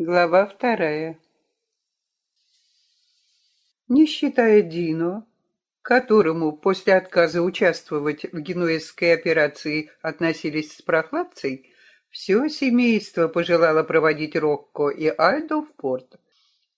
Глава вторая. Не считая Дино, которому после отказа участвовать в генуэзской операции относились с прохладцей, все семейство пожелало проводить Рокко и Альдо в порт.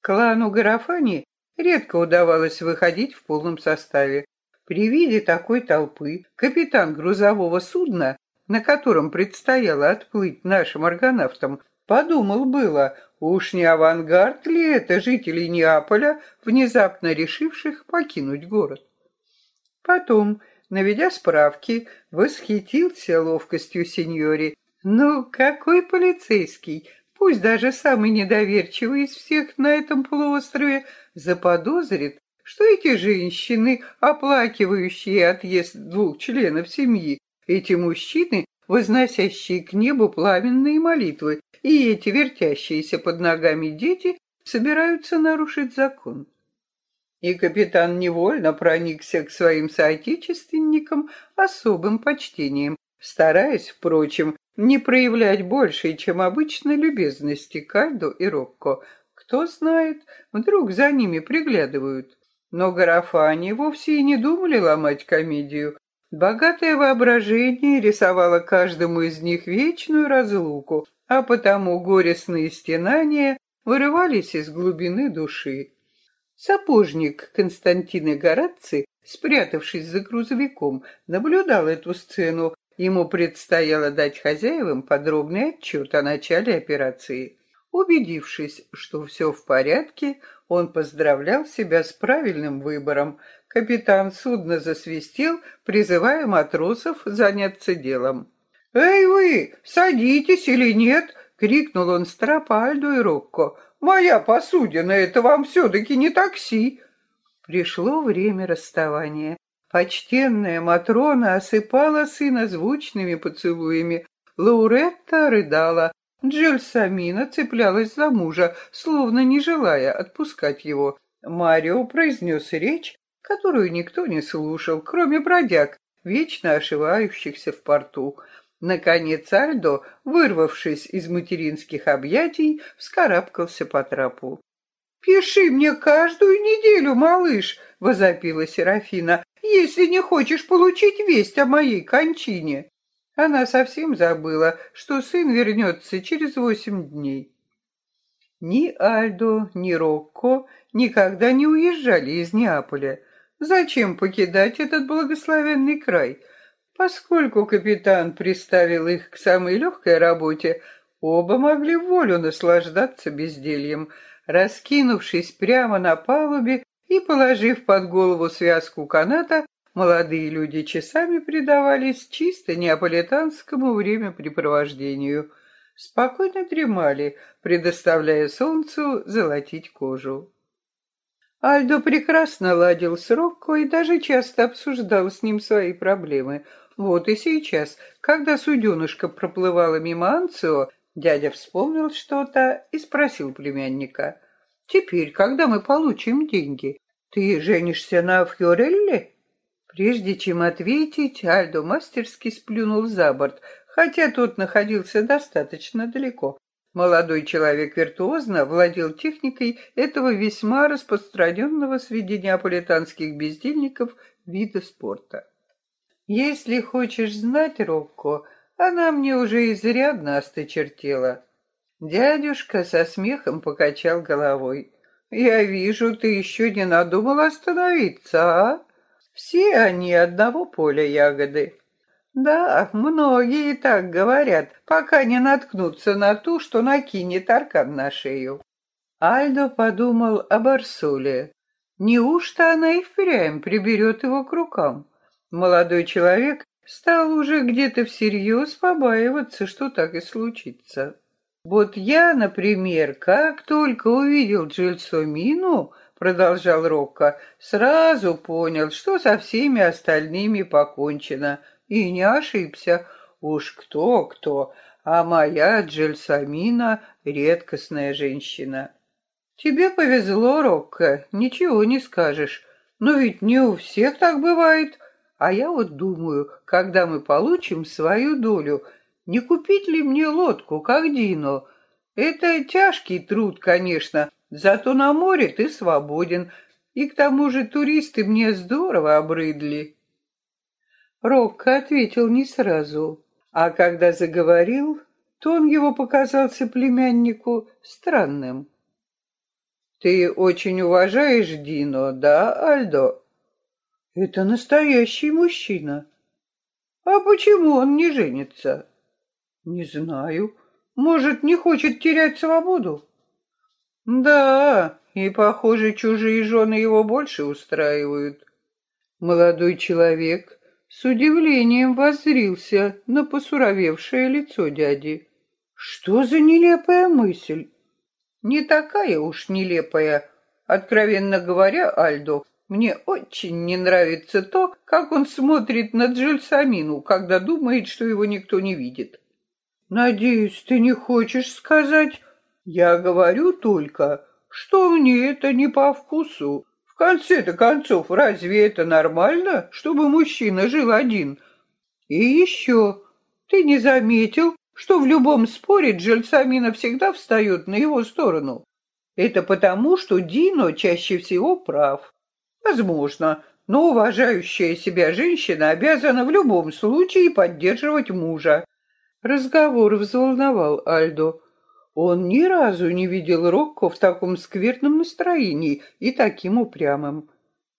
Клану Гарафани редко удавалось выходить в полном составе. При виде такой толпы капитан грузового судна, на котором предстояло отплыть нашим аргонавтам, подумал было, Уж не авангард ли это жителей Неаполя, внезапно решивших покинуть город? Потом, наведя справки, восхитился ловкостью сеньори. Ну, какой полицейский, пусть даже самый недоверчивый из всех на этом полуострове, заподозрит, что эти женщины, оплакивающие отъезд двух членов семьи, эти мужчины возносящие к небу пламенные молитвы, и эти вертящиеся под ногами дети собираются нарушить закон. И капитан невольно проникся к своим соотечественникам особым почтением, стараясь, впрочем, не проявлять больше, чем обычно, любезности Кальдо и Рокко. Кто знает, вдруг за ними приглядывают. Но Гарафани вовсе и не думали ломать комедию, Богатое воображение рисовало каждому из них вечную разлуку, а потому горестные стенания вырывались из глубины души. Сапожник Константин Гораци, спрятавшись за грузовиком, наблюдал эту сцену. Ему предстояло дать хозяевам подробный отчет о начале операции. Убедившись, что все в порядке, он поздравлял себя с правильным выбором, Капитан судна засвистел, призывая матросов заняться делом. «Эй вы, садитесь или нет?» — крикнул он Страпальду и Рокко. «Моя посудина — это вам все-таки не такси!» Пришло время расставания. Почтенная Матрона осыпала сына звучными поцелуями. Лауретта рыдала. Джельсамина цеплялась за мужа, словно не желая отпускать его. Марио произнес речь, которую никто не слушал, кроме бродяг, вечно ошивающихся в порту. Наконец Альдо, вырвавшись из материнских объятий, вскарабкался по трапу. «Пиши мне каждую неделю, малыш!» — возопила Серафина. «Если не хочешь получить весть о моей кончине!» Она совсем забыла, что сын вернется через восемь дней. Ни Альдо, ни Рокко никогда не уезжали из Неаполя. Зачем покидать этот благословенный край? Поскольку капитан приставил их к самой легкой работе, оба могли волю наслаждаться бездельем, раскинувшись прямо на палубе и положив под голову связку каната, молодые люди часами предавались чисто неаполитанскому времяпрепровождению. Спокойно дремали, предоставляя солнцу золотить кожу. Альдо прекрасно ладил с Рокко и даже часто обсуждал с ним свои проблемы. Вот и сейчас, когда суденышка проплывала мимо Анцио, дядя вспомнил что-то и спросил племянника. «Теперь, когда мы получим деньги, ты женишься на Фьорелле?» Прежде чем ответить, Альдо мастерски сплюнул за борт, хотя тот находился достаточно далеко. Молодой человек виртуозно владел техникой этого весьма распространенного среди неаполитанских бездельников вида спорта. Если хочешь знать, Рокко, она мне уже изрядно осточертела. Дядюшка со смехом покачал головой. «Я вижу, ты еще не надумал остановиться, а? Все они одного поля ягоды. Да, многие так говорят, пока не наткнутся на ту, что накинет аркан на шею. Альдо подумал об Арсуле. Неужто она и впрямь приберет его к рукам? Молодой человек стал уже где-то всерьез побаиваться, что так и случится. Вот я, например, как только увидел Джильсомину, продолжал Рокко, сразу понял, что со всеми остальными покончено — и не ошибся. Уж кто-кто, а моя Джельсамина — редкостная женщина. Тебе повезло, Рокко, ничего не скажешь. Но ведь не у всех так бывает. А я вот думаю, когда мы получим свою долю, не купить ли мне лодку, как Дино? Это тяжкий труд, конечно, зато на море ты свободен, и к тому же туристы мне здорово обрыдли. Рокко ответил не сразу, а когда заговорил, тон его показался племяннику странным. «Ты очень уважаешь Дино, да, Альдо?» «Это настоящий мужчина». «А почему он не женится?» «Не знаю. Может, не хочет терять свободу?» «Да, и, похоже, чужие жены его больше устраивают». Молодой человек с удивлением воззрился на посуровевшее лицо дяди. «Что за нелепая мысль?» «Не такая уж нелепая. Откровенно говоря, Альдо, мне очень не нравится то, как он смотрит на Джельсамину, когда думает, что его никто не видит». «Надеюсь, ты не хочешь сказать...» «Я говорю только, что мне это не по вкусу конце-то концов, разве это нормально, чтобы мужчина жил один? И еще, ты не заметил, что в любом споре Джельсамина всегда встает на его сторону? Это потому, что Дино чаще всего прав. Возможно, но уважающая себя женщина обязана в любом случае поддерживать мужа. Разговор взволновал Альдо. Он ни разу не видел Рокко в таком скверном настроении и таким упрямым.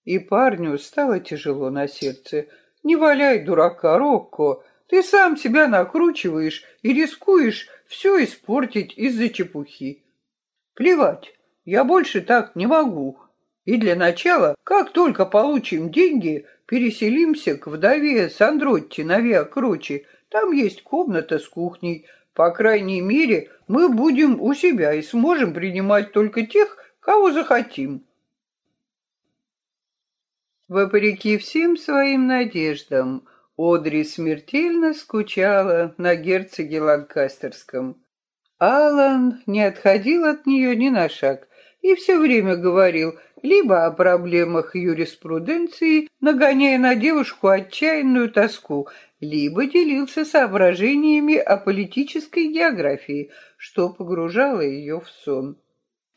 И парню стало тяжело на сердце. «Не валяй дурака, Рокко, ты сам себя накручиваешь и рискуешь все испортить из-за чепухи. Плевать, я больше так не могу. И для начала, как только получим деньги, переселимся к вдове Сандротти на Виа-Крочи. Там есть комната с кухней, по крайней мере, мы будем у себя и сможем принимать только тех, кого захотим. Вопреки всем своим надеждам, Одри смертельно скучала на герцоге Ланкастерском. Алан не отходил от нее ни на шаг и все время говорил либо о проблемах юриспруденции, нагоняя на девушку отчаянную тоску, либо делился соображениями о политической географии, что погружало ее в сон.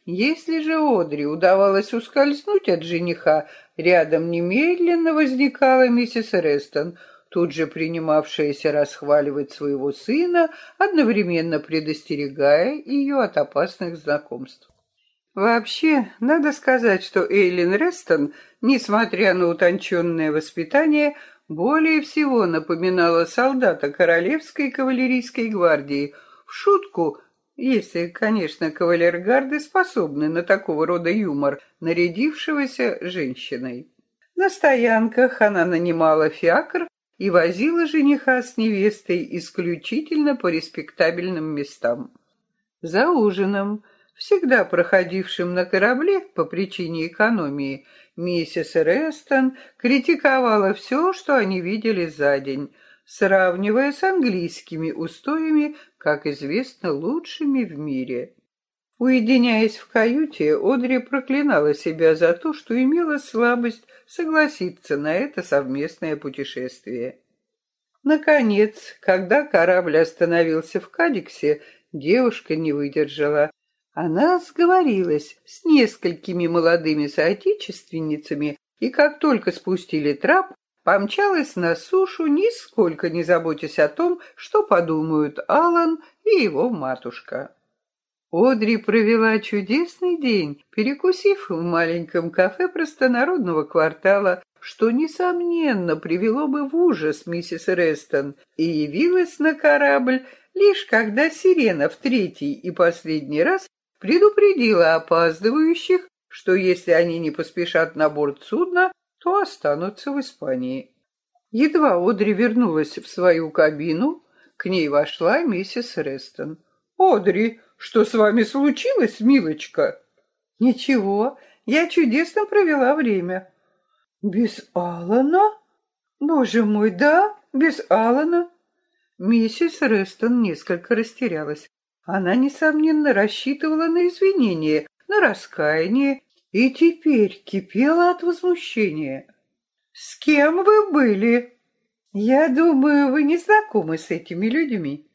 Если же Одри удавалось ускользнуть от жениха, рядом немедленно возникала миссис Рестон, тут же принимавшаяся расхваливать своего сына, одновременно предостерегая ее от опасных знакомств. Вообще, надо сказать, что Эйлин Рестон, несмотря на утонченное воспитание, более всего напоминала солдата Королевской кавалерийской гвардии. В шутку, если, конечно, кавалергарды способны на такого рода юмор, нарядившегося женщиной. На стоянках она нанимала фиакр и возила жениха с невестой исключительно по респектабельным местам. За ужином, всегда проходившим на корабле по причине экономии, Миссис Рестон критиковала все, что они видели за день, сравнивая с английскими устоями, как известно, лучшими в мире. Уединяясь в каюте, Одри проклинала себя за то, что имела слабость согласиться на это совместное путешествие. Наконец, когда корабль остановился в Кадиксе, девушка не выдержала она сговорилась с несколькими молодыми соотечественницами и как только спустили трап, помчалась на сушу, нисколько не заботясь о том, что подумают Алан и его матушка. Одри провела чудесный день, перекусив в маленьком кафе простонародного квартала, что, несомненно, привело бы в ужас миссис Рестон, и явилась на корабль лишь когда сирена в третий и последний раз предупредила опаздывающих, что если они не поспешат на борт судна, то останутся в Испании. Едва Одри вернулась в свою кабину, к ней вошла миссис Рестон. «Одри, что с вами случилось, милочка?» «Ничего, я чудесно провела время». «Без Алана? Боже мой, да, без Алана?» Миссис Рестон несколько растерялась. Она, несомненно, рассчитывала на извинения, на раскаяние, и теперь кипела от возмущения. «С кем вы были?» «Я думаю, вы не знакомы с этими людьми».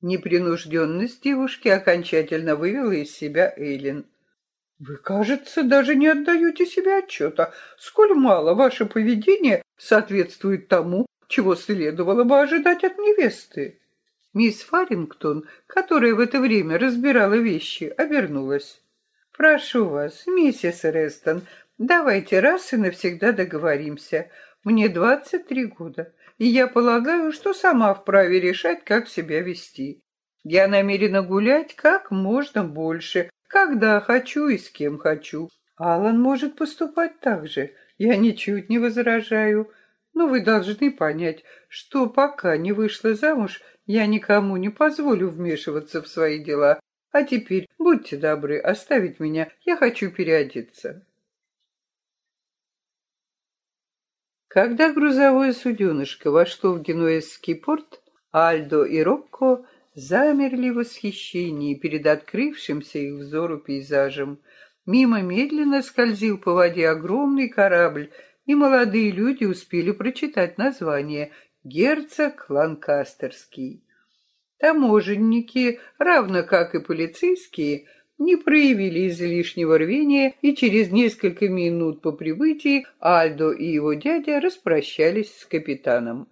Непринужденность девушки окончательно вывела из себя Эйлин. «Вы, кажется, даже не отдаете себе отчета, сколь мало ваше поведение соответствует тому, чего следовало бы ожидать от невесты». Мисс Фарингтон, которая в это время разбирала вещи, обернулась. «Прошу вас, миссис Рестон, давайте раз и навсегда договоримся. Мне двадцать три года, и я полагаю, что сама вправе решать, как себя вести. Я намерена гулять как можно больше, когда хочу и с кем хочу. Алан может поступать так же. Я ничуть не возражаю. Но вы должны понять, что пока не вышла замуж, я никому не позволю вмешиваться в свои дела. А теперь, будьте добры, оставить меня, я хочу переодеться. Когда грузовое суденышко вошло в Генуэзский порт, Альдо и Рокко замерли в восхищении перед открывшимся их взору пейзажем. Мимо медленно скользил по воде огромный корабль, и молодые люди успели прочитать название «Герцог Ланкастерский». Таможенники, равно как и полицейские, не проявили излишнего рвения, и через несколько минут по прибытии Альдо и его дядя распрощались с капитаном.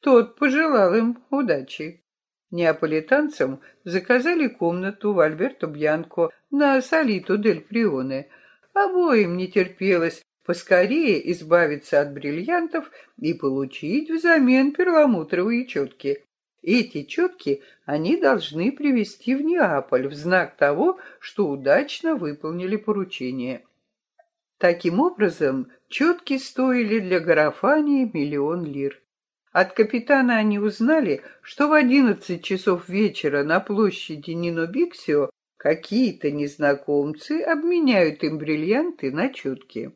Тот пожелал им удачи. Неаполитанцам заказали комнату в Альберто Бьянко на Солито дель Прионе. Обоим не терпелось поскорее избавиться от бриллиантов и получить взамен перламутровые четки. Эти четки они должны привезти в Неаполь в знак того, что удачно выполнили поручение. Таким образом, четки стоили для Гарафани миллион лир. От капитана они узнали, что в одиннадцать часов вечера на площади Нино-Биксио какие-то незнакомцы обменяют им бриллианты на четки.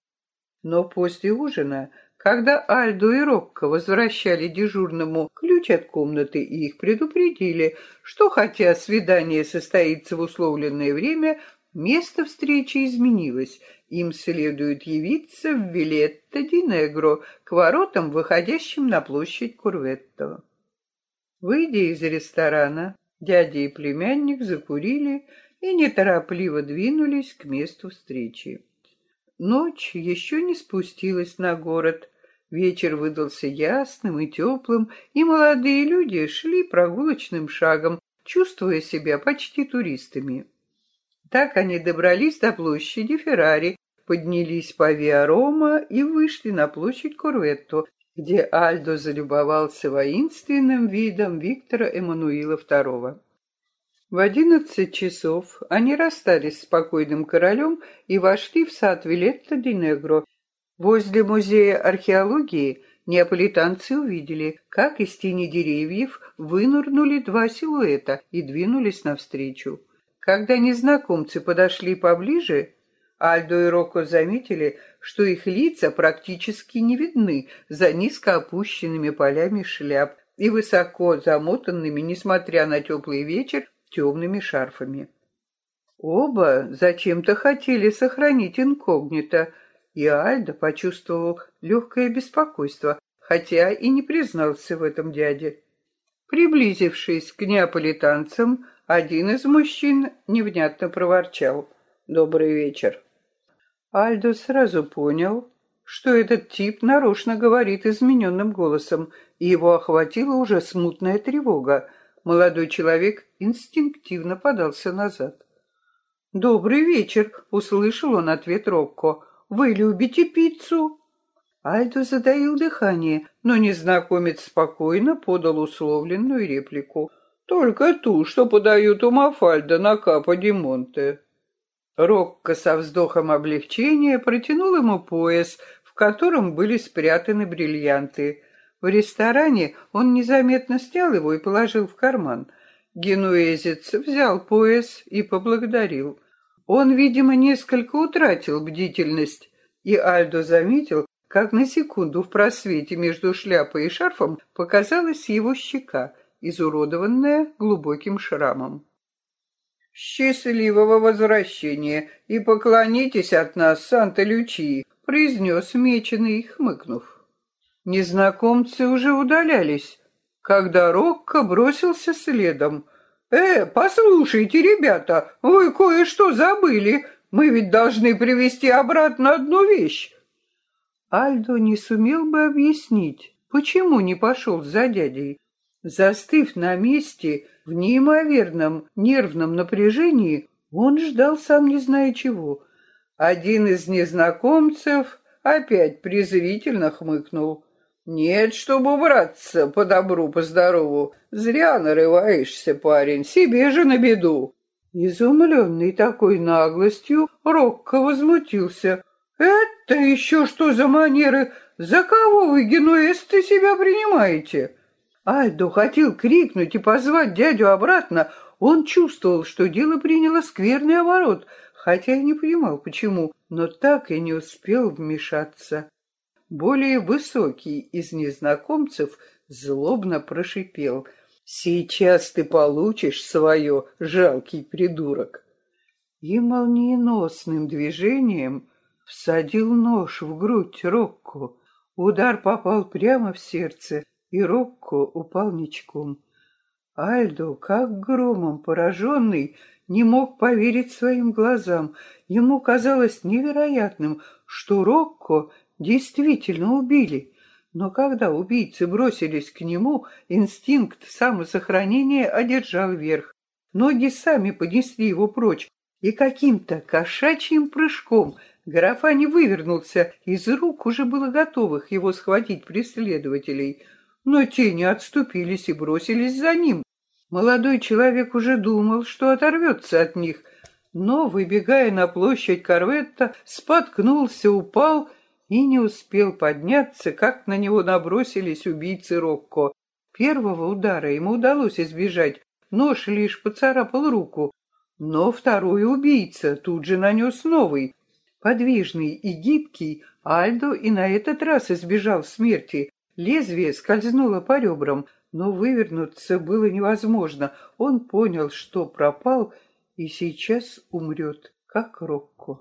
Но после ужина, когда Альдо и Рокко возвращали дежурному ключ от комнаты и их предупредили, что хотя свидание состоится в условленное время, место встречи изменилось, им следует явиться в Вилетто ди к воротам, выходящим на площадь Курветто. Выйдя из ресторана, дядя и племянник закурили и неторопливо двинулись к месту встречи. Ночь еще не спустилась на город. Вечер выдался ясным и теплым, и молодые люди шли прогулочным шагом, чувствуя себя почти туристами. Так они добрались до площади Феррари, поднялись по Виарома и вышли на площадь Корветто, где Альдо залюбовался воинственным видом Виктора Эммануила II. В одиннадцать часов они расстались с покойным королем и вошли в сад Вилетто ди Негро. Возле музея археологии неаполитанцы увидели, как из тени деревьев вынырнули два силуэта и двинулись навстречу. Когда незнакомцы подошли поближе, Альдо и Рокко заметили, что их лица практически не видны за низко опущенными полями шляп и высоко замотанными, несмотря на теплый вечер, темными шарфами. Оба зачем-то хотели сохранить инкогнито, и Альдо почувствовал легкое беспокойство, хотя и не признался в этом дяде. Приблизившись к неаполитанцам, один из мужчин невнятно проворчал. «Добрый вечер». Альдо сразу понял, что этот тип нарочно говорит измененным голосом, и его охватила уже смутная тревога. Молодой человек инстинктивно подался назад. «Добрый вечер!» — услышал он ответ Рокко. «Вы любите пиццу?» Альдо затаил дыхание, но незнакомец спокойно подал условленную реплику. «Только ту, что подают у Мафальда на Капо-Ди-Монте». Рокко со вздохом облегчения протянул ему пояс, в котором были спрятаны бриллианты. В ресторане он незаметно снял его и положил в карман. Генуэзец взял пояс и поблагодарил. Он, видимо, несколько утратил бдительность, и Альдо заметил, как на секунду в просвете между шляпой и шарфом показалась его щека, изуродованная глубоким шрамом. «Счастливого возвращения и поклонитесь от нас, Санта-Лючии», — произнес меченый, хмыкнув. Незнакомцы уже удалялись, когда Рокко бросился следом. «Э, послушайте, ребята, вы кое-что забыли. Мы ведь должны привезти обратно одну вещь». Альдо не сумел бы объяснить, почему не пошел за дядей. Застыв на месте, в неимоверном нервном напряжении, он ждал сам не зная чего. Один из незнакомцев опять презрительно хмыкнул. «Нет, чтобы убраться по добру, по здорову. Зря нарываешься, парень, себе же на беду». Изумленный такой наглостью, Рокко возмутился. «Это еще что за манеры? За кого вы, генуэсты, себя принимаете?» Альдо хотел крикнуть и позвать дядю обратно. Он чувствовал, что дело приняло скверный оборот, хотя и не понимал, почему, но так и не успел вмешаться. Более высокий из незнакомцев злобно прошипел. «Сейчас ты получишь свое, жалкий придурок!» И молниеносным движением всадил нож в грудь Рокко. Удар попал прямо в сердце, и Рокко упал ничком. Альдо, как громом пораженный, не мог поверить своим глазам. Ему казалось невероятным, что Рокко действительно убили. Но когда убийцы бросились к нему, инстинкт самосохранения одержал верх. Ноги сами понесли его прочь, и каким-то кошачьим прыжком Гарафани вывернулся, из рук уже было готовых его схватить преследователей — но те не отступились и бросились за ним. Молодой человек уже думал, что оторвется от них, но, выбегая на площадь Корветта, споткнулся, упал и не успел подняться, как на него набросились убийцы Рокко. Первого удара ему удалось избежать, нож лишь поцарапал руку, но второй убийца тут же нанес новый. Подвижный и гибкий, Альдо и на этот раз избежал смерти, Лезвие скользнуло по ребрам, но вывернуться было невозможно. Он понял, что пропал, и сейчас умрет, как Рокко.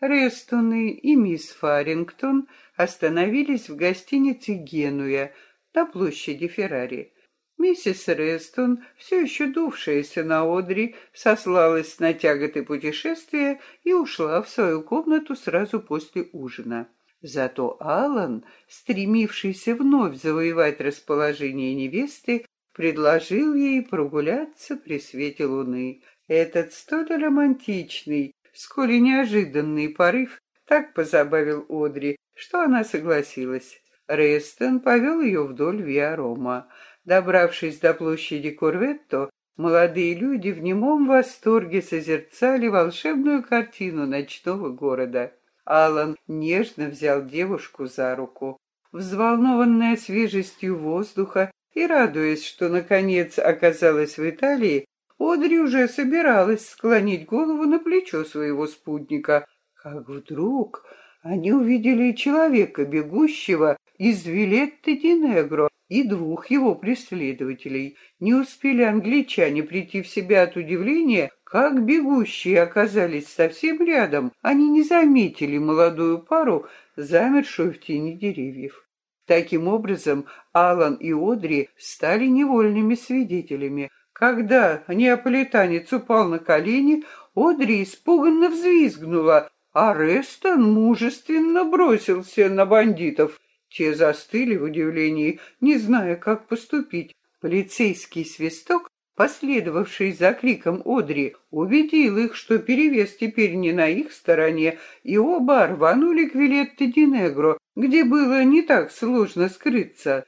Рестоны и мисс Фарингтон остановились в гостинице «Генуя» на площади Феррари. Миссис Рестон, все еще дувшаяся на одри, сослалась на тяготы путешествия и ушла в свою комнату сразу после ужина. Зато Алан, стремившийся вновь завоевать расположение невесты, предложил ей прогуляться при свете луны. Этот столь романтичный, и неожиданный порыв так позабавил Одри, что она согласилась. Рестон повел ее вдоль Виарома. Добравшись до площади Корветто, молодые люди в немом восторге созерцали волшебную картину ночного города. Алан нежно взял девушку за руку. Взволнованная свежестью воздуха и радуясь, что наконец оказалась в Италии, Одри уже собиралась склонить голову на плечо своего спутника, как вдруг они увидели человека, бегущего из Вилетты Динегро, и двух его преследователей. Не успели англичане прийти в себя от удивления, как бегущие оказались совсем рядом, они не заметили молодую пару, замершую в тени деревьев. Таким образом, Алан и Одри стали невольными свидетелями. Когда неаполитанец упал на колени, Одри испуганно взвизгнула, а Рестон мужественно бросился на бандитов. Те застыли в удивлении, не зная, как поступить. Полицейский свисток последовавший за криком Одри, убедил их, что перевес теперь не на их стороне, и оба рванули к Вилетте Динегро, где было не так сложно скрыться.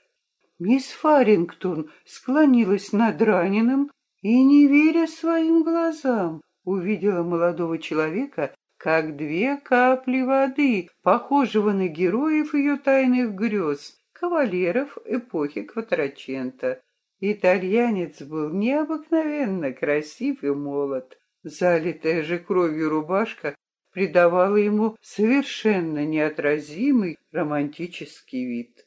Мисс Фарингтон склонилась над раненым и, не веря своим глазам, увидела молодого человека, как две капли воды, похожего на героев ее тайных грез, кавалеров эпохи Кватрачента. Итальянец был необыкновенно красив и молод. Залитая же кровью рубашка придавала ему совершенно неотразимый романтический вид.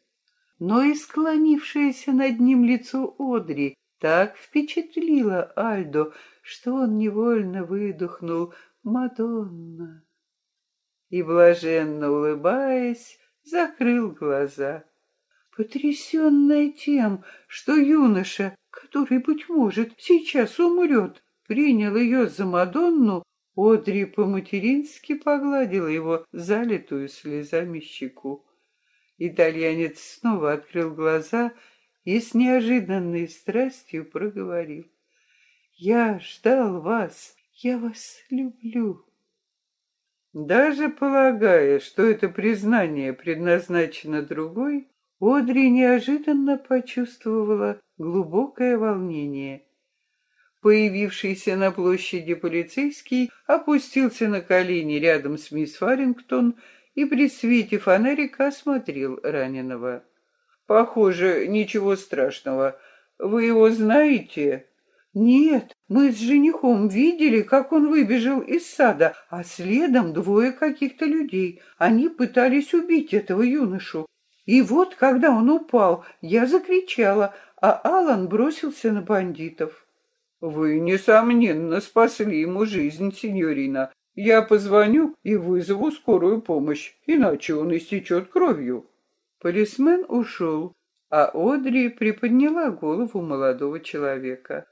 Но и склонившееся над ним лицо Одри так впечатлило Альдо, что он невольно выдохнул «Мадонна» и, блаженно улыбаясь, закрыл глаза. Потрясенная тем, что юноша, который, быть может, сейчас умрет, принял ее за Мадонну, Одри по-матерински погладила его залитую слезами щеку. Итальянец снова открыл глаза и с неожиданной страстью проговорил. «Я ждал вас, я вас люблю». Даже полагая, что это признание предназначено другой, Одри неожиданно почувствовала глубокое волнение. Появившийся на площади полицейский опустился на колени рядом с мисс Фарингтон и при свете фонарика осмотрел раненого. «Похоже, ничего страшного. Вы его знаете?» «Нет, мы с женихом видели, как он выбежал из сада, а следом двое каких-то людей. Они пытались убить этого юношу. И вот, когда он упал, я закричала, а Алан бросился на бандитов. Вы, несомненно, спасли ему жизнь, сеньорина. Я позвоню и вызову скорую помощь, иначе он истечет кровью. Полисмен ушел, а Одри приподняла голову молодого человека.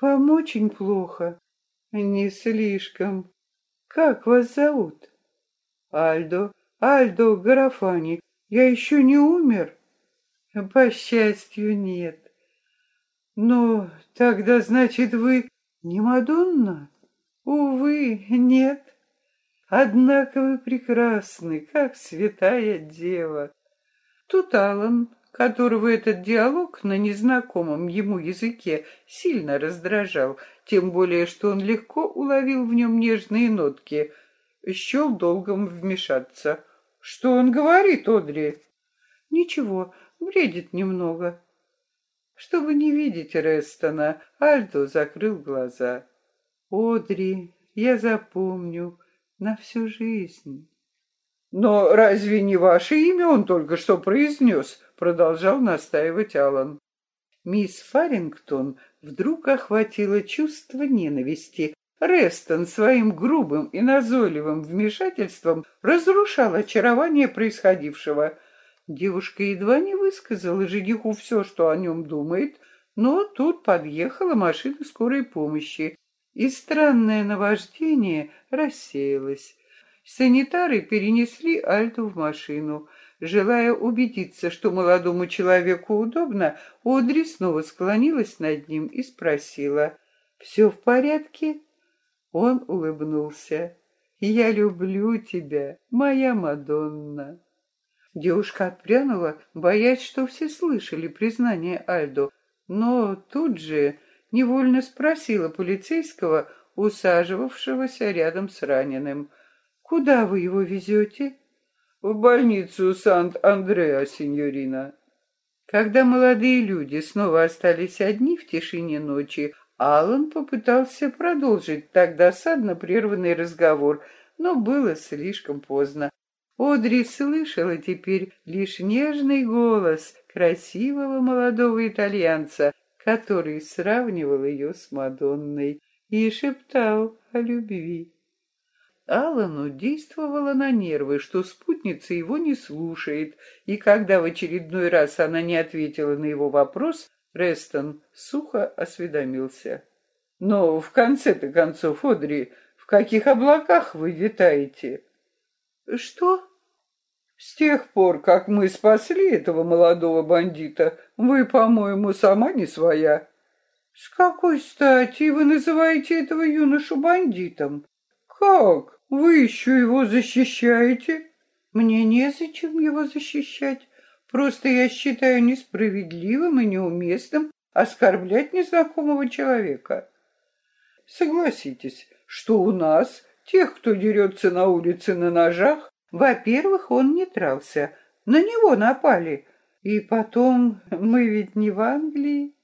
Вам очень плохо. Не слишком. Как вас зовут? Альдо. Альдо Гарафани. Я еще не умер? По счастью, нет. Но тогда, значит, вы не Мадонна? Увы, нет. Однако вы прекрасны, как святая дева. Тут Аллан, которого этот диалог на незнакомом ему языке сильно раздражал, тем более, что он легко уловил в нем нежные нотки, счел долгом вмешаться. Что он говорит, Одри? Ничего, бредит немного. Чтобы не видеть Рестона, Альдо закрыл глаза. Одри, я запомню на всю жизнь. Но разве не ваше имя он только что произнес? Продолжал настаивать Аллан. Мисс Фарингтон вдруг охватило чувство ненависти Рестон своим грубым и назойливым вмешательством разрушал очарование происходившего. Девушка едва не высказала жениху все, что о нем думает, но тут подъехала машина скорой помощи, и странное наваждение рассеялось. Санитары перенесли Альту в машину. Желая убедиться, что молодому человеку удобно, Одри снова склонилась над ним и спросила, «Все в порядке?» Он улыбнулся. «Я люблю тебя, моя Мадонна». Девушка отпрянула, боясь, что все слышали признание Альдо, но тут же невольно спросила полицейского, усаживавшегося рядом с раненым. «Куда вы его везете?» «В больницу Сант-Андреа, сеньорина». Когда молодые люди снова остались одни в тишине ночи, Алан попытался продолжить так досадно прерванный разговор, но было слишком поздно. Одри слышала теперь лишь нежный голос красивого молодого итальянца, который сравнивал ее с Мадонной и шептал о любви. Аллану действовало на нервы, что спутница его не слушает, и когда в очередной раз она не ответила на его вопрос, Рестон сухо осведомился. «Но в конце-то концов, Одри, в каких облаках вы витаете?» «Что?» «С тех пор, как мы спасли этого молодого бандита, вы, по-моему, сама не своя». «С какой стати вы называете этого юношу бандитом?» «Как? Вы еще его защищаете?» «Мне незачем его защищать. Просто я считаю несправедливым и неуместным оскорблять незнакомого человека. Согласитесь, что у нас, тех, кто дерется на улице на ножах, во-первых, он не дрался, на него напали. И потом, мы ведь не в Англии.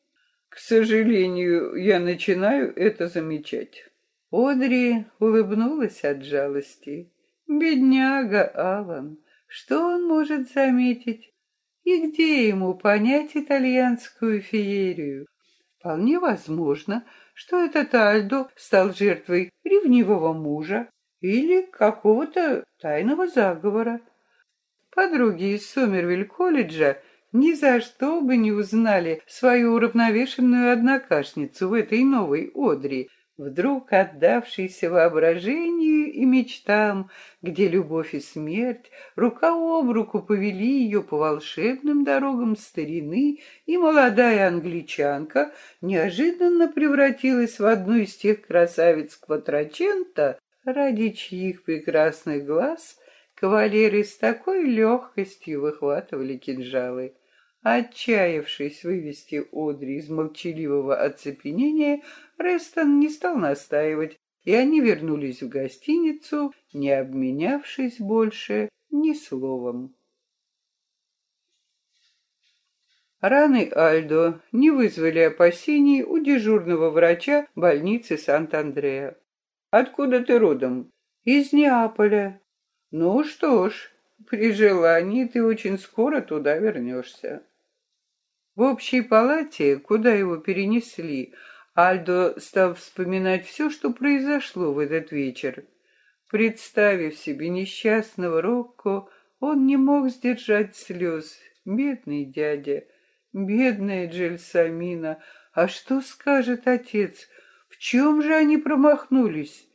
К сожалению, я начинаю это замечать. Одри улыбнулась от жалости. Бедняга Алан, что он может заметить? И где ему понять итальянскую феерию? Вполне возможно, что этот Альдо стал жертвой ревнивого мужа или какого-то тайного заговора. Подруги из Сомервиль-колледжа ни за что бы не узнали свою уравновешенную однокашницу в этой новой Одри, вдруг отдавшийся воображению и мечтам, где любовь и смерть рука об руку повели ее по волшебным дорогам старины, и молодая англичанка неожиданно превратилась в одну из тех красавиц Кватрачента, ради чьих прекрасных глаз кавалеры с такой легкостью выхватывали кинжалы. Отчаявшись вывести Одри из молчаливого оцепенения, Рестон не стал настаивать, и они вернулись в гостиницу, не обменявшись больше ни словом. Раны Альдо не вызвали опасений у дежурного врача больницы Сант-Андреа. «Откуда ты родом?» «Из Неаполя». «Ну что ж, при желании ты очень скоро туда вернешься». В общей палате, куда его перенесли, Альдо стал вспоминать все, что произошло в этот вечер. Представив себе несчастного Рокко, он не мог сдержать слез. Бедный дядя, бедная Джельсамина, а что скажет отец? В чем же они промахнулись?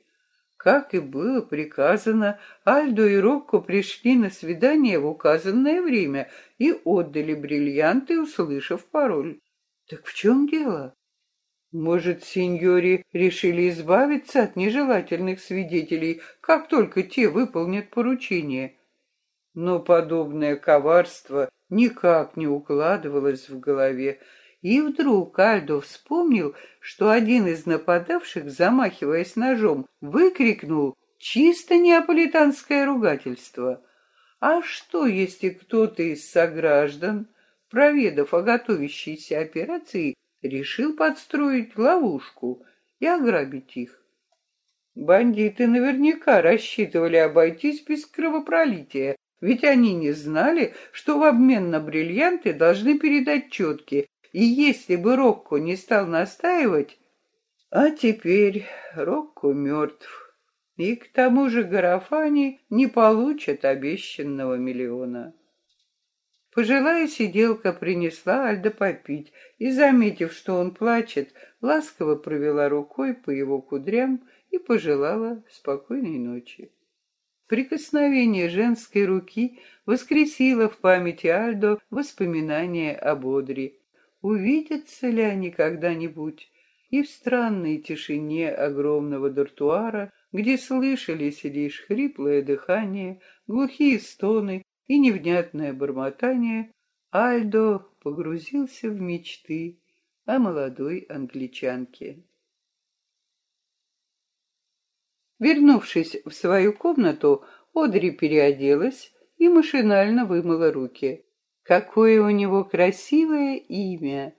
Как и было приказано, Альдо и Рокко пришли на свидание в указанное время и отдали бриллианты, услышав пароль. Так в чем дело? Может, сеньори решили избавиться от нежелательных свидетелей, как только те выполнят поручение? Но подобное коварство никак не укладывалось в голове, и вдруг Альдо вспомнил, что один из нападавших, замахиваясь ножом, выкрикнул чисто неаполитанское ругательство. А что, если кто-то из сограждан, проведав о готовящейся операции, решил подстроить ловушку и ограбить их? Бандиты наверняка рассчитывали обойтись без кровопролития, ведь они не знали, что в обмен на бриллианты должны передать четки, и если бы Рокко не стал настаивать... А теперь Рокко мертв. И к тому же Гарафани не получат обещанного миллиона. Пожилая сиделка принесла Альда попить и, заметив, что он плачет, ласково провела рукой по его кудрям и пожелала спокойной ночи. Прикосновение женской руки воскресило в памяти Альдо воспоминания об Одри, увидятся ли они когда-нибудь, и в странной тишине огромного дартуара, где слышались лишь хриплое дыхание, глухие стоны и невнятное бормотание, Альдо погрузился в мечты о молодой англичанке. Вернувшись в свою комнату, Одри переоделась и машинально вымыла руки. Какое у него красивое имя!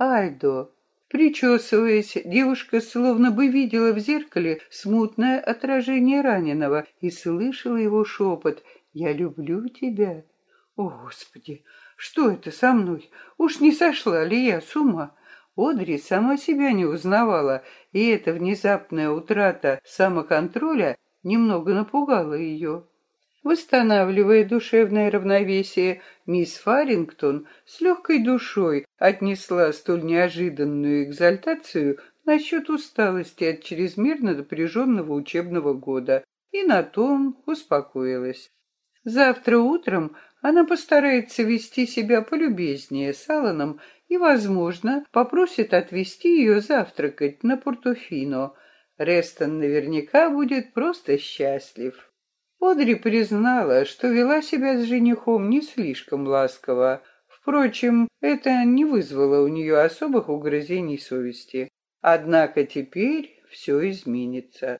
Альдо. Причесываясь, девушка словно бы видела в зеркале смутное отражение раненого и слышала его шепот «Я люблю тебя». О, Господи, что это со мной? Уж не сошла ли я с ума? Одри сама себя не узнавала, и эта внезапная утрата самоконтроля немного напугала ее. Восстанавливая душевное равновесие, мисс Фарингтон с легкой душой отнесла столь неожиданную экзальтацию насчет усталости от чрезмерно напряженного учебного года и на том успокоилась. Завтра утром она постарается вести себя полюбезнее с Алланом и, возможно, попросит отвезти ее завтракать на Портофино. Рестон наверняка будет просто счастлив. Одри признала, что вела себя с женихом не слишком ласково. Впрочем, это не вызвало у нее особых угрызений совести. Однако теперь все изменится.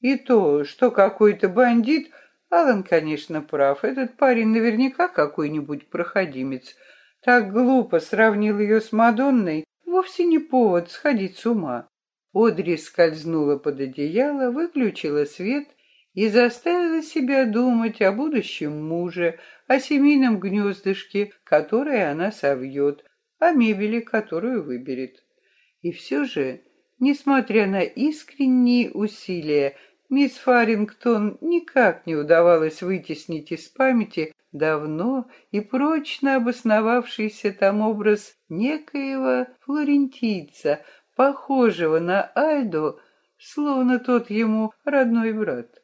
И то, что какой-то бандит, Алан, конечно, прав, этот парень наверняка какой-нибудь проходимец, так глупо сравнил ее с Мадонной, вовсе не повод сходить с ума. Одри скользнула под одеяло, выключила свет и заставила себя думать о будущем муже, о семейном гнездышке, которое она совьет, о мебели, которую выберет. И все же, несмотря на искренние усилия, мисс Фарингтон никак не удавалось вытеснить из памяти давно и прочно обосновавшийся там образ некоего флорентийца, похожего на Альдо, словно тот ему родной брат.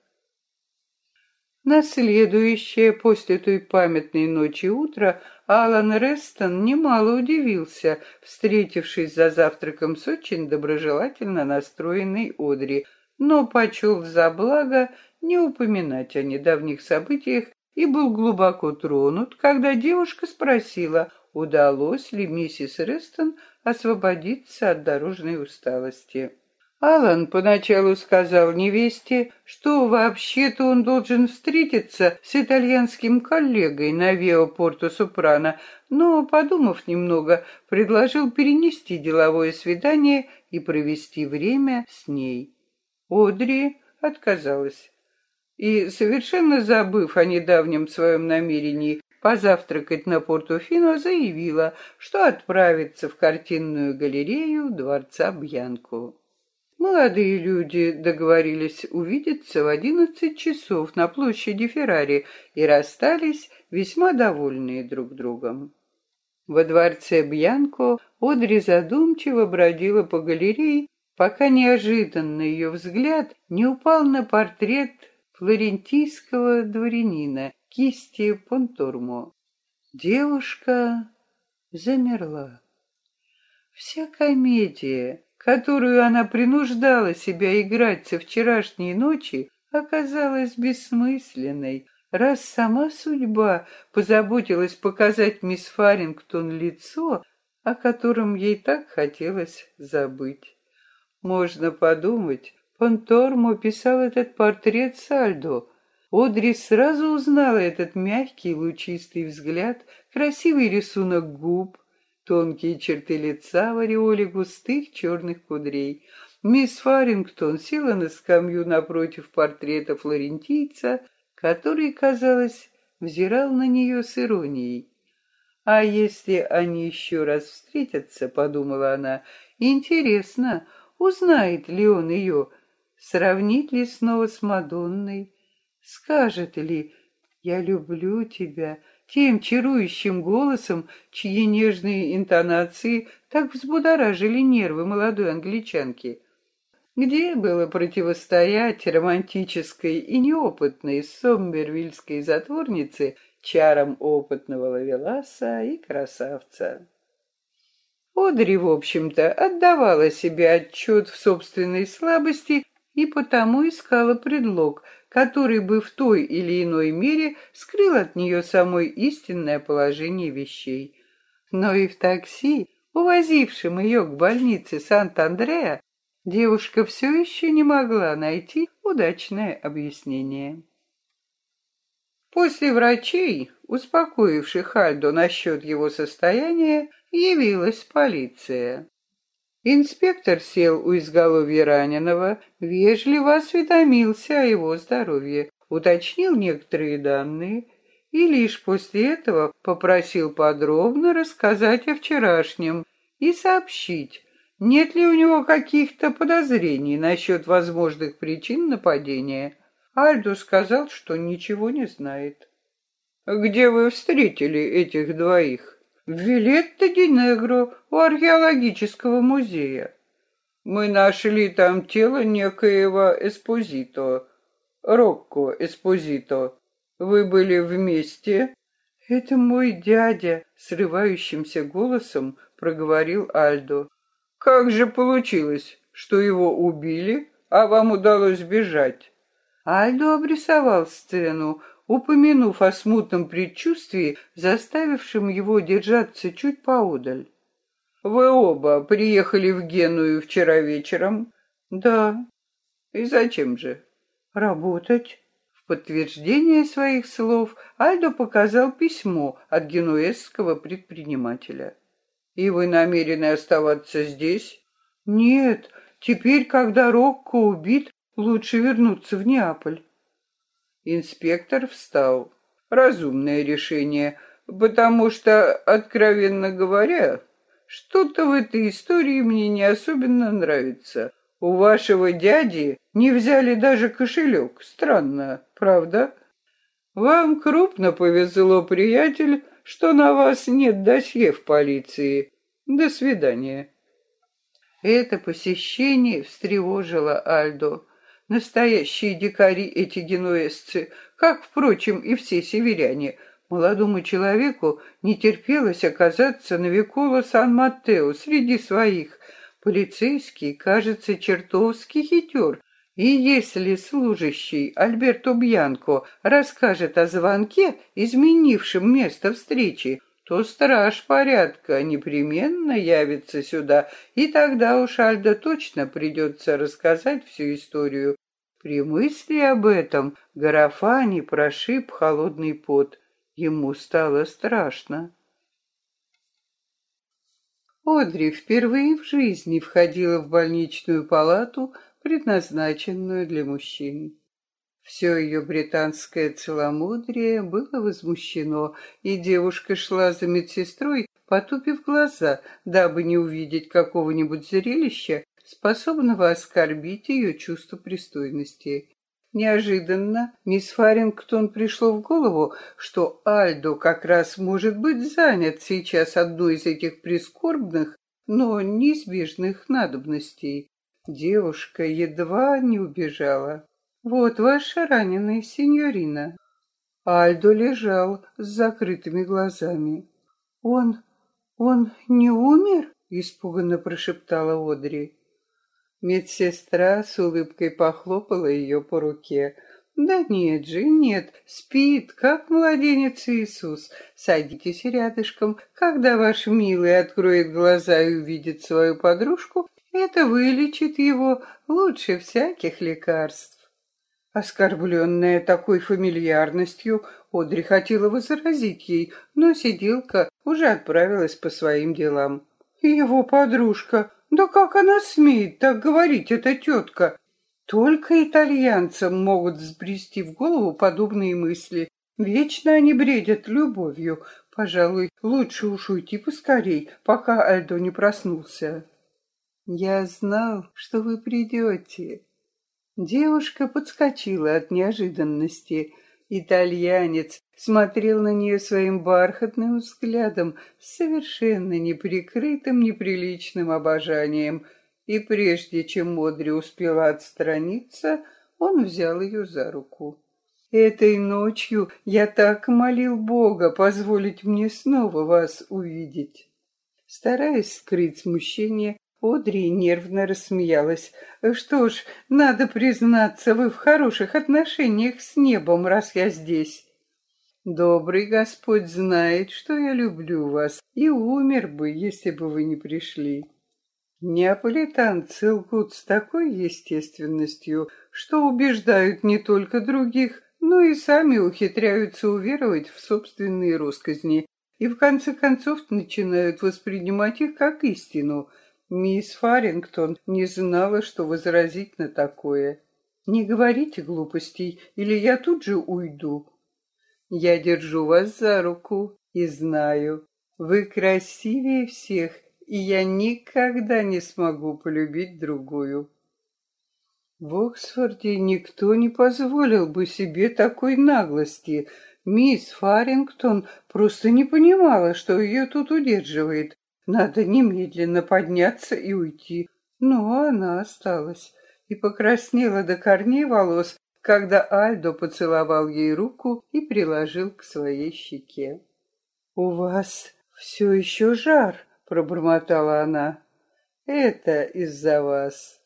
На следующее после той памятной ночи утро Алан Рестон немало удивился, встретившись за завтраком с очень доброжелательно настроенной Одри, но почел за благо не упоминать о недавних событиях и был глубоко тронут, когда девушка спросила, удалось ли миссис Рестон освободиться от дорожной усталости. Алан поначалу сказал невесте, что вообще-то он должен встретиться с итальянским коллегой на Вио Порто Сопрано, но, подумав немного, предложил перенести деловое свидание и провести время с ней. Одри отказалась. И, совершенно забыв о недавнем своем намерении позавтракать на Портофино, заявила, что отправится в картинную галерею дворца Бьянку. Молодые люди договорились увидеться в одиннадцать часов на площади Феррари и расстались весьма довольные друг другом. Во дворце Бьянко Одри задумчиво бродила по галерее, пока неожиданно ее взгляд не упал на портрет флорентийского дворянина кисти Понтурмо. Девушка замерла. Вся комедия которую она принуждала себя играть со вчерашней ночи, оказалась бессмысленной, раз сама судьба позаботилась показать мисс Фарингтон лицо, о котором ей так хотелось забыть. Можно подумать, Понтормо писал этот портрет Сальдо. Одри сразу узнала этот мягкий лучистый взгляд, красивый рисунок губ, тонкие черты лица в ореоле густых черных кудрей. Мисс Фарингтон села на скамью напротив портрета флорентийца, который, казалось, взирал на нее с иронией. «А если они еще раз встретятся, — подумала она, — интересно, узнает ли он ее, сравнит ли снова с Мадонной, скажет ли «Я люблю тебя», тем чарующим голосом, чьи нежные интонации так взбудоражили нервы молодой англичанки. Где было противостоять романтической и неопытной сомбервильской затворнице чарам опытного лавеласа и красавца? Одри, в общем-то, отдавала себе отчет в собственной слабости и потому искала предлог, который бы в той или иной мере скрыл от нее самое истинное положение вещей. Но и в такси, увозившем ее к больнице Сант-Андреа, девушка все еще не могла найти удачное объяснение. После врачей, успокоивших Альдо насчет его состояния, явилась полиция. Инспектор сел у изголовья раненого, вежливо осведомился о его здоровье, уточнил некоторые данные и лишь после этого попросил подробно рассказать о вчерашнем и сообщить, нет ли у него каких-то подозрений насчет возможных причин нападения. Альдо сказал, что ничего не знает. «Где вы встретили этих двоих?» В Вилетто-ди-Негро у археологического музея. Мы нашли там тело некоего Эспозито, Рокко Эспозито. Вы были вместе? Это мой дядя, срывающимся голосом проговорил Альдо. Как же получилось, что его убили, а вам удалось бежать? Альдо обрисовал сцену, упомянув о смутном предчувствии, заставившем его держаться чуть поодаль. «Вы оба приехали в Геную вчера вечером?» «Да». «И зачем же?» «Работать». В подтверждение своих слов Альдо показал письмо от генуэзского предпринимателя. «И вы намерены оставаться здесь?» «Нет, теперь, когда Рокко убит, лучше вернуться в Неаполь». Инспектор встал. Разумное решение, потому что, откровенно говоря, что-то в этой истории мне не особенно нравится. У вашего дяди не взяли даже кошелек. Странно, правда? Вам крупно повезло, приятель, что на вас нет досье в полиции. До свидания. Это посещение встревожило Альдо. Настоящие дикари эти генуэзцы, как, впрочем, и все северяне. Молодому человеку не терпелось оказаться на Виколо Сан-Маттео среди своих. Полицейский, кажется, чертовски хитер. И если служащий Альберто Бьянко расскажет о звонке, изменившем место встречи, то страж порядка непременно явится сюда, и тогда уж Альдо точно придется рассказать всю историю. При мысли об этом Гарафани прошиб холодный пот. Ему стало страшно. Одри впервые в жизни входила в больничную палату, предназначенную для мужчин. Все ее британское целомудрие было возмущено, и девушка шла за медсестрой, потупив глаза, дабы не увидеть какого-нибудь зрелища, способного оскорбить ее чувство пристойности. Неожиданно мисс Фарингтон пришло в голову, что Альдо как раз может быть занят сейчас одной из этих прискорбных, но неизбежных надобностей. Девушка едва не убежала. «Вот ваша раненая сеньорина». Альдо лежал с закрытыми глазами. «Он... он не умер?» — испуганно прошептала Одри. Медсестра с улыбкой похлопала ее по руке. «Да нет же, нет, спит, как младенец Иисус. Садитесь рядышком. Когда ваш милый откроет глаза и увидит свою подружку, это вылечит его лучше всяких лекарств». Оскорбленная такой фамильярностью, Одри хотела возразить ей, но сиделка уже отправилась по своим делам. Его подружка, да как она смеет так говорить, эта тетка? Только итальянцам могут взбрести в голову подобные мысли. Вечно они бредят любовью. Пожалуй, лучше уж уйти поскорей, пока Альдо не проснулся. Я знал, что вы придете. Девушка подскочила от неожиданности. Итальянец смотрел на нее своим бархатным взглядом, совершенно неприкрытым неприличным обожанием, и прежде чем Модри успела отстраниться, он взял ее за руку. «Этой ночью я так молил Бога позволить мне снова вас увидеть». Стараясь скрыть смущение, Одри нервно рассмеялась. «Что ж, надо признаться, вы в хороших отношениях с небом, раз я здесь. Добрый Господь знает, что я люблю вас, и умер бы, если бы вы не пришли». Неаполитанцы лгут с такой естественностью, что убеждают не только других, но и сами ухитряются уверовать в собственные росказни и в конце концов начинают воспринимать их как истину – Мисс Фарингтон не знала, что возразить на такое. «Не говорите глупостей, или я тут же уйду. Я держу вас за руку и знаю, вы красивее всех, и я никогда не смогу полюбить другую». В Оксфорде никто не позволил бы себе такой наглости. Мисс Фарингтон просто не понимала, что ее тут удерживает. Надо немедленно подняться и уйти. Но она осталась и покраснела до корней волос, когда Альдо поцеловал ей руку и приложил к своей щеке. «У вас все еще жар», — пробормотала она. «Это из-за вас».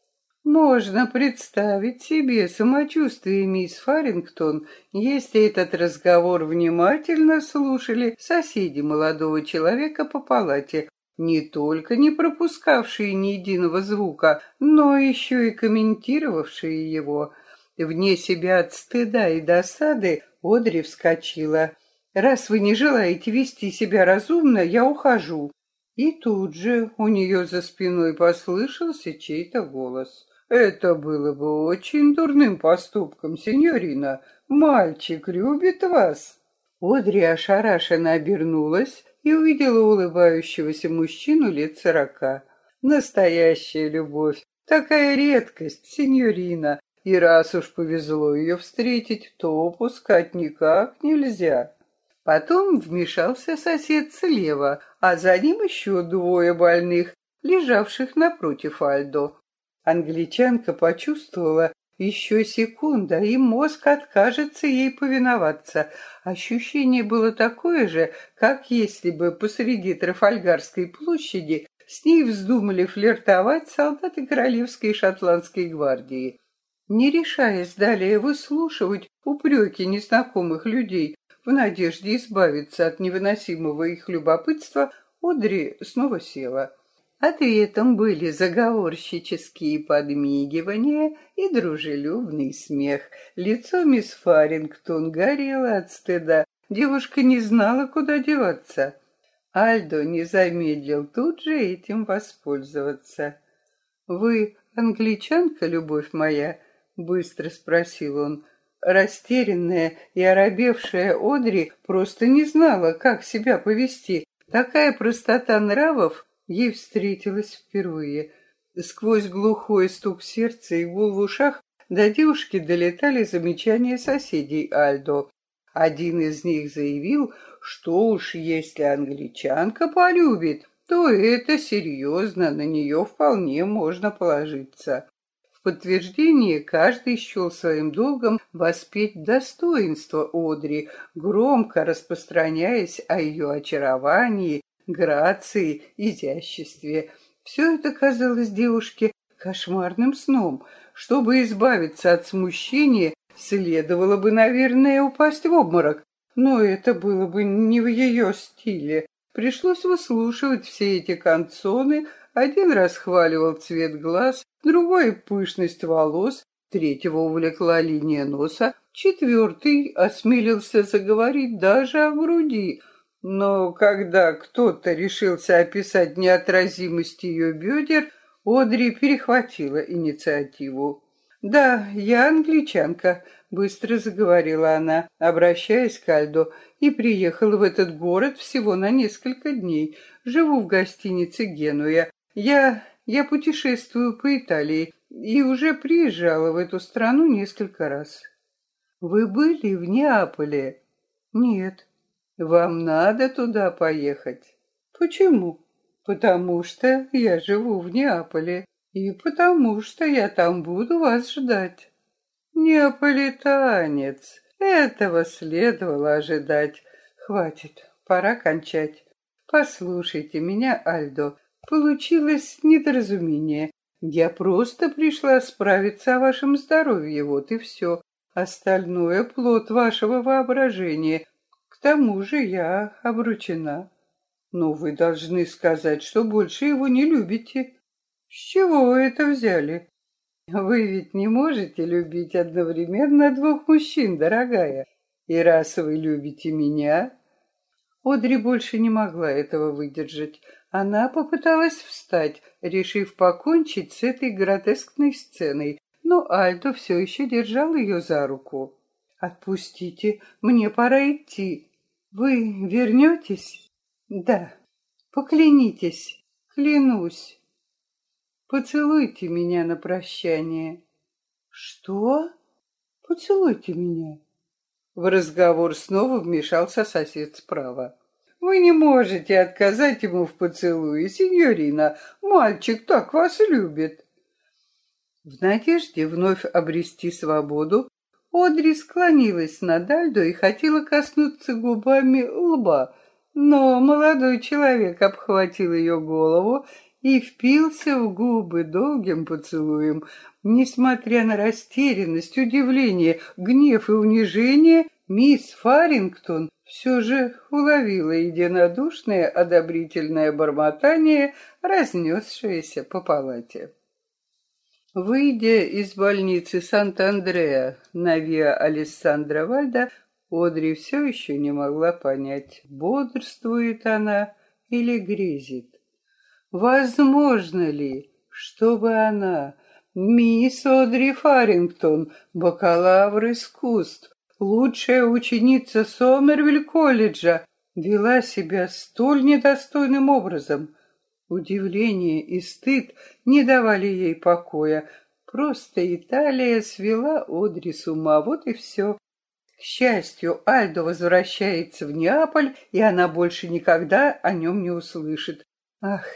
Можно представить себе самочувствие мисс Фарингтон, если этот разговор внимательно слушали соседи молодого человека по палате, не только не пропускавшие ни единого звука, но еще и комментировавшие его. Вне себя от стыда и досады Одри вскочила. «Раз вы не желаете вести себя разумно, я ухожу». И тут же у нее за спиной послышался чей-то голос. «Это было бы очень дурным поступком, сеньорина. Мальчик любит вас». Одри ошарашенно обернулась и увидела улыбающегося мужчину лет сорока. Настоящая любовь, такая редкость, сеньорина. и раз уж повезло ее встретить, то упускать никак нельзя. Потом вмешался сосед слева, а за ним еще двое больных, лежавших напротив Альдо. Англичанка почувствовала, еще секунда, и мозг откажется ей повиноваться. Ощущение было такое же, как если бы посреди Трафальгарской площади с ней вздумали флиртовать солдаты Королевской шотландской гвардии. Не решаясь далее выслушивать упреки незнакомых людей в надежде избавиться от невыносимого их любопытства, Одри снова села. Ответом были заговорщические подмигивания и дружелюбный смех. Лицо мисс Фарингтон горело от стыда. Девушка не знала, куда деваться. Альдо не замедлил тут же этим воспользоваться. «Вы англичанка, любовь моя?» — быстро спросил он. Растерянная и оробевшая Одри просто не знала, как себя повести. Такая простота нравов ей встретилась впервые. Сквозь глухой стук сердца и гул в ушах до девушки долетали замечания соседей Альдо. Один из них заявил, что уж если англичанка полюбит, то это серьезно, на нее вполне можно положиться. В подтверждение каждый счел своим долгом воспеть достоинство Одри, громко распространяясь о ее очаровании грации, изяществе. Все это казалось девушке кошмарным сном. Чтобы избавиться от смущения, следовало бы, наверное, упасть в обморок. Но это было бы не в ее стиле. Пришлось выслушивать все эти канцоны. Один расхваливал цвет глаз, другой — пышность волос, третьего увлекла линия носа, четвертый осмелился заговорить даже о груди — но когда кто-то решился описать неотразимость ее бедер, Одри перехватила инициативу. «Да, я англичанка», — быстро заговорила она, обращаясь к Альдо, «и приехала в этот город всего на несколько дней. Живу в гостинице «Генуя». Я... я путешествую по Италии и уже приезжала в эту страну несколько раз». «Вы были в Неаполе?» «Нет». Вам надо туда поехать. Почему? Потому что я живу в Неаполе, и потому что я там буду вас ждать. Неаполитанец. Этого следовало ожидать. Хватит, пора кончать. Послушайте меня, Альдо. Получилось недоразумение. Я просто пришла справиться о вашем здоровье, вот и все. Остальное — плод вашего воображения тому же я обручена. Но вы должны сказать, что больше его не любите. С чего вы это взяли? Вы ведь не можете любить одновременно двух мужчин, дорогая. И раз вы любите меня... Одри больше не могла этого выдержать. Она попыталась встать, решив покончить с этой гротескной сценой, но Альдо все еще держал ее за руку. «Отпустите, мне пора идти. Вы вернетесь? Да. Поклянитесь. Клянусь. Поцелуйте меня на прощание. Что? Поцелуйте меня. В разговор снова вмешался сосед справа. Вы не можете отказать ему в поцелуе, сеньорина. Мальчик так вас любит. В надежде вновь обрести свободу, Одри склонилась над Альдо и хотела коснуться губами лба, но молодой человек обхватил ее голову и впился в губы долгим поцелуем. Несмотря на растерянность, удивление, гнев и унижение, мисс Фарингтон все же уловила единодушное одобрительное бормотание, разнесшееся по палате. Выйдя из больницы Санта-Андреа на Виа Алессандро Вальда, Одри все еще не могла понять, бодрствует она или грезит. Возможно ли, чтобы она, мисс Одри Фарингтон, бакалавр искусств, лучшая ученица Сомервиль-колледжа, вела себя столь недостойным образом — Удивление и стыд не давали ей покоя. Просто Италия свела Одри с ума, вот и все. К счастью, Альдо возвращается в Неаполь, и она больше никогда о нем не услышит. Ах,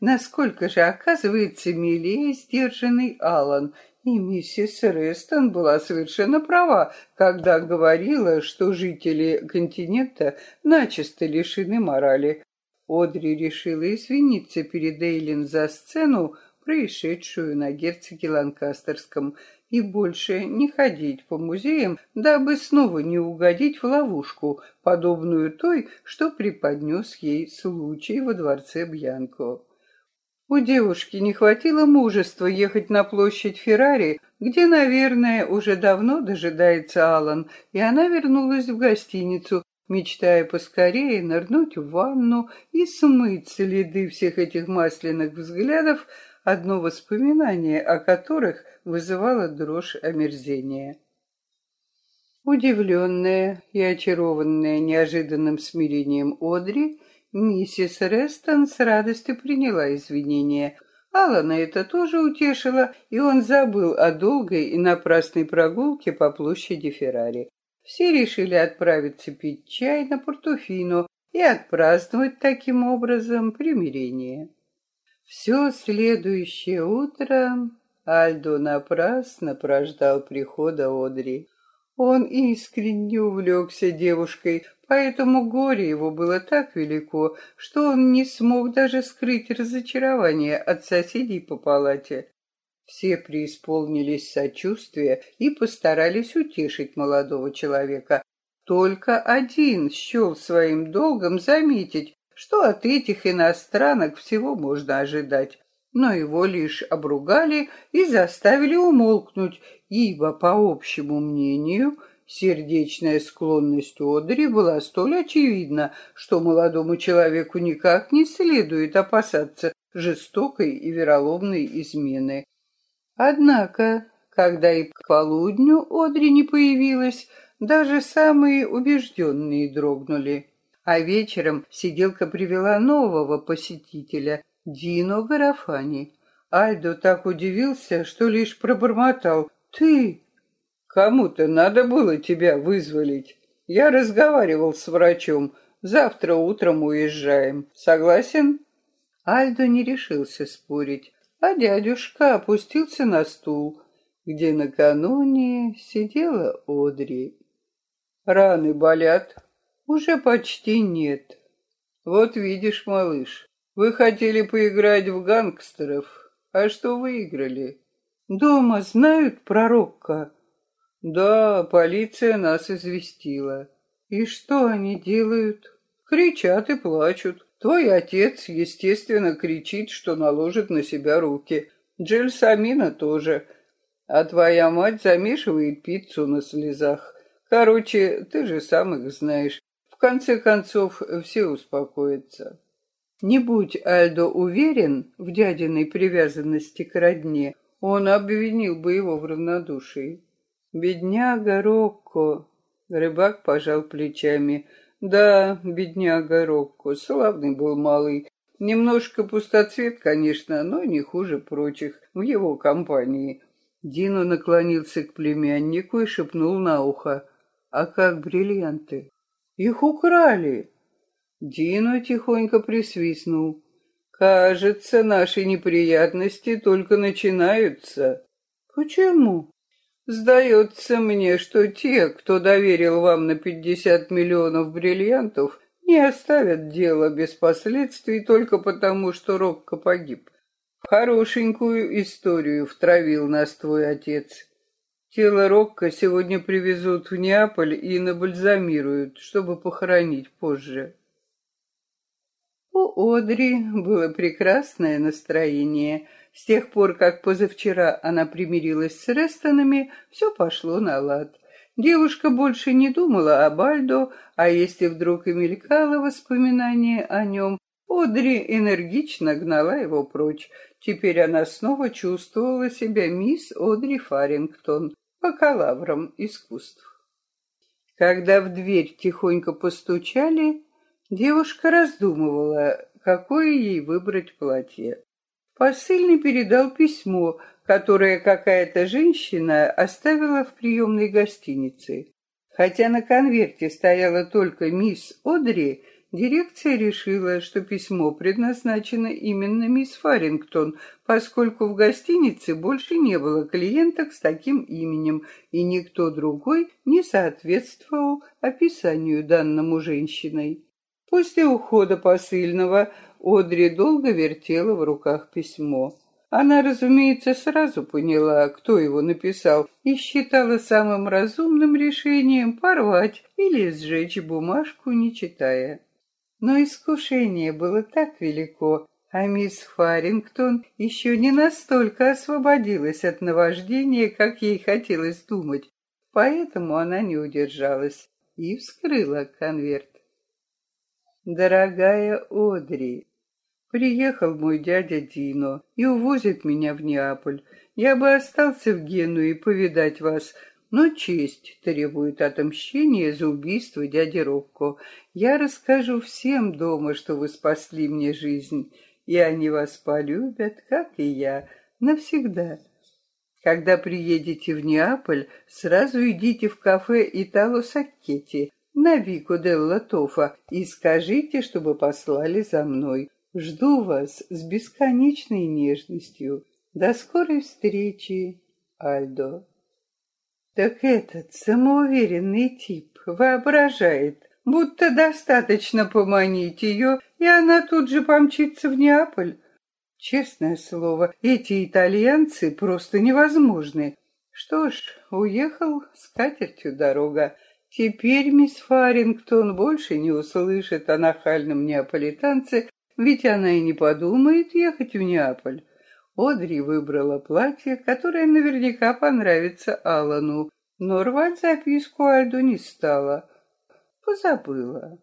насколько же оказывается милее сдержанный Алан. И миссис Рестон была совершенно права, когда говорила, что жители континента начисто лишены морали. Одри решила извиниться перед Эйлин за сцену, происшедшую на герцоге Ланкастерском, и больше не ходить по музеям, дабы снова не угодить в ловушку, подобную той, что преподнес ей случай во дворце Бьянко. У девушки не хватило мужества ехать на площадь Феррари, где, наверное, уже давно дожидается Алан, и она вернулась в гостиницу, мечтая поскорее нырнуть в ванну и смыть следы всех этих масляных взглядов, одно воспоминание о которых вызывало дрожь омерзения. Удивленная и очарованная неожиданным смирением Одри, миссис Рестон с радостью приняла извинения. Алана это тоже утешило, и он забыл о долгой и напрасной прогулке по площади Феррари. Все решили отправиться пить чай на Портофино и отпраздновать таким образом примирение. Все следующее утро Альдо напрасно прождал прихода Одри. Он искренне увлекся девушкой, поэтому горе его было так велико, что он не смог даже скрыть разочарование от соседей по палате. Все преисполнились сочувствия и постарались утешить молодого человека. Только один счел своим долгом заметить, что от этих иностранок всего можно ожидать. Но его лишь обругали и заставили умолкнуть, ибо, по общему мнению, сердечная склонность Одри была столь очевидна, что молодому человеку никак не следует опасаться жестокой и вероломной измены. Однако, когда и к полудню Одри не появилась, даже самые убежденные дрогнули. А вечером сиделка привела нового посетителя, Дино Гарафани. Альдо так удивился, что лишь пробормотал. «Ты?» «Кому-то надо было тебя вызволить. Я разговаривал с врачом. Завтра утром уезжаем. Согласен?» Альдо не решился спорить, а дядюшка опустился на стул, где накануне сидела Одри. «Раны болят?» Уже почти нет. Вот видишь, малыш, вы хотели поиграть в гангстеров, а что выиграли? Дома знают пророка? Да, полиция нас известила. И что они делают? Кричат и плачут. Твой отец, естественно, кричит, что наложит на себя руки. Джельсамина тоже. А твоя мать замешивает пиццу на слезах. Короче, ты же сам их знаешь. В конце концов, все успокоятся. Не будь Альдо уверен в дядиной привязанности к родне, он обвинил бы его в равнодушии. «Бедняга Рокко!» Рыбак пожал плечами. «Да, бедняга Рокко, славный был малый. Немножко пустоцвет, конечно, но не хуже прочих в его компании». Дино наклонился к племяннику и шепнул на ухо. «А как бриллианты?» Их украли. Дино тихонько присвистнул. Кажется, наши неприятности только начинаются. Почему? Сдается мне, что те, кто доверил вам на пятьдесят миллионов бриллиантов, не оставят дело без последствий только потому, что Рокко погиб. Хорошенькую историю втравил нас твой отец. Тело Рокко сегодня привезут в Неаполь и набальзамируют, чтобы похоронить позже. У Одри было прекрасное настроение. С тех пор, как позавчера она примирилась с Рестонами, все пошло на лад. Девушка больше не думала о Бальдо, а если вдруг и мелькало воспоминание о нем, Одри энергично гнала его прочь. Теперь она снова чувствовала себя мисс Одри Фарингтон, бакалавром искусств. Когда в дверь тихонько постучали, девушка раздумывала, какое ей выбрать платье. Посыльный передал письмо, которое какая-то женщина оставила в приемной гостинице. Хотя на конверте стояла только мисс Одри, дирекция решила, что письмо предназначено именно мисс Фарингтон, поскольку в гостинице больше не было клиенток с таким именем, и никто другой не соответствовал описанию данному женщиной. После ухода посыльного Одри долго вертела в руках письмо. Она, разумеется, сразу поняла, кто его написал, и считала самым разумным решением порвать или сжечь бумажку, не читая. Но искушение было так велико, а мисс Фарингтон еще не настолько освободилась от наваждения, как ей хотелось думать, поэтому она не удержалась и вскрыла конверт. «Дорогая Одри, Приехал мой дядя Дино и увозит меня в Неаполь. Я бы остался в Генуе повидать вас, но честь требует отомщения за убийство дяди Рокко. Я расскажу всем дома, что вы спасли мне жизнь, и они вас полюбят, как и я, навсегда. Когда приедете в Неаполь, сразу идите в кафе «Итало Саккетти» на Вико Делла Тофа и скажите, чтобы послали за мной. Жду вас с бесконечной нежностью. До скорой встречи, Альдо. Так этот самоуверенный тип воображает, будто достаточно поманить ее, и она тут же помчится в Неаполь. Честное слово, эти итальянцы просто невозможны. Что ж, уехал с катертью дорога. Теперь мисс Фарингтон больше не услышит о нахальном неаполитанце, ведь она и не подумает ехать в Неаполь. Одри выбрала платье, которое наверняка понравится Алану, но рвать записку Альду не стала. Позабыла.